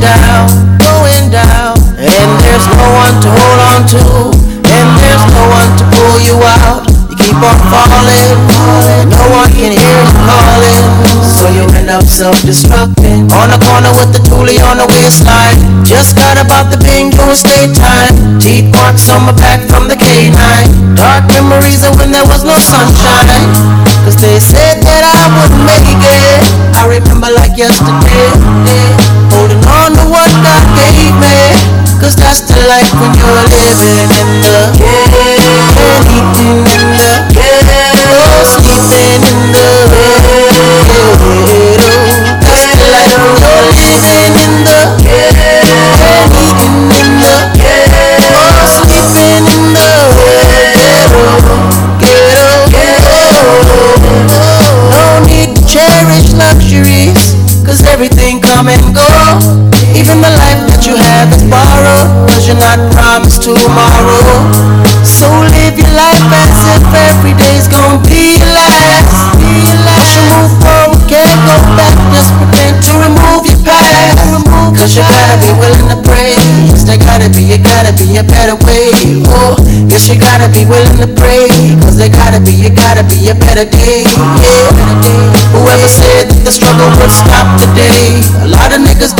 down, going down. And there's no one to hold on to, and there's no one to pull you out. You keep on falling, no one can hear you calling. So you end up self-destructing. On the corner with the toolie on the waistline. Just got about the bingo state time. Teeth marks on my back from the K9. Dark memories of when there was no sunshine. Cause they said that I wouldn't make it. I remember like yesterday. Life when you're living in the ghetto, eating in the ghetto, sleeping in the life when you're living in the sleeping in the ghetto, ghetto, ghetto. No need to cherish everything come and go. Even the life that you have is borrowed, cause you're not promised tomorrow. So live your life as if every day's gonna be your last. Push and move forward, can't go back, just pretend to remove your past. Cause you gotta be willing to pray. Yes, there gotta be, it gotta be a better way. Oh, yes, you gotta be willing to pray. Gotta be, it gotta be a better day. Yeah. Whoever said that the struggle would stop today. A lot of niggas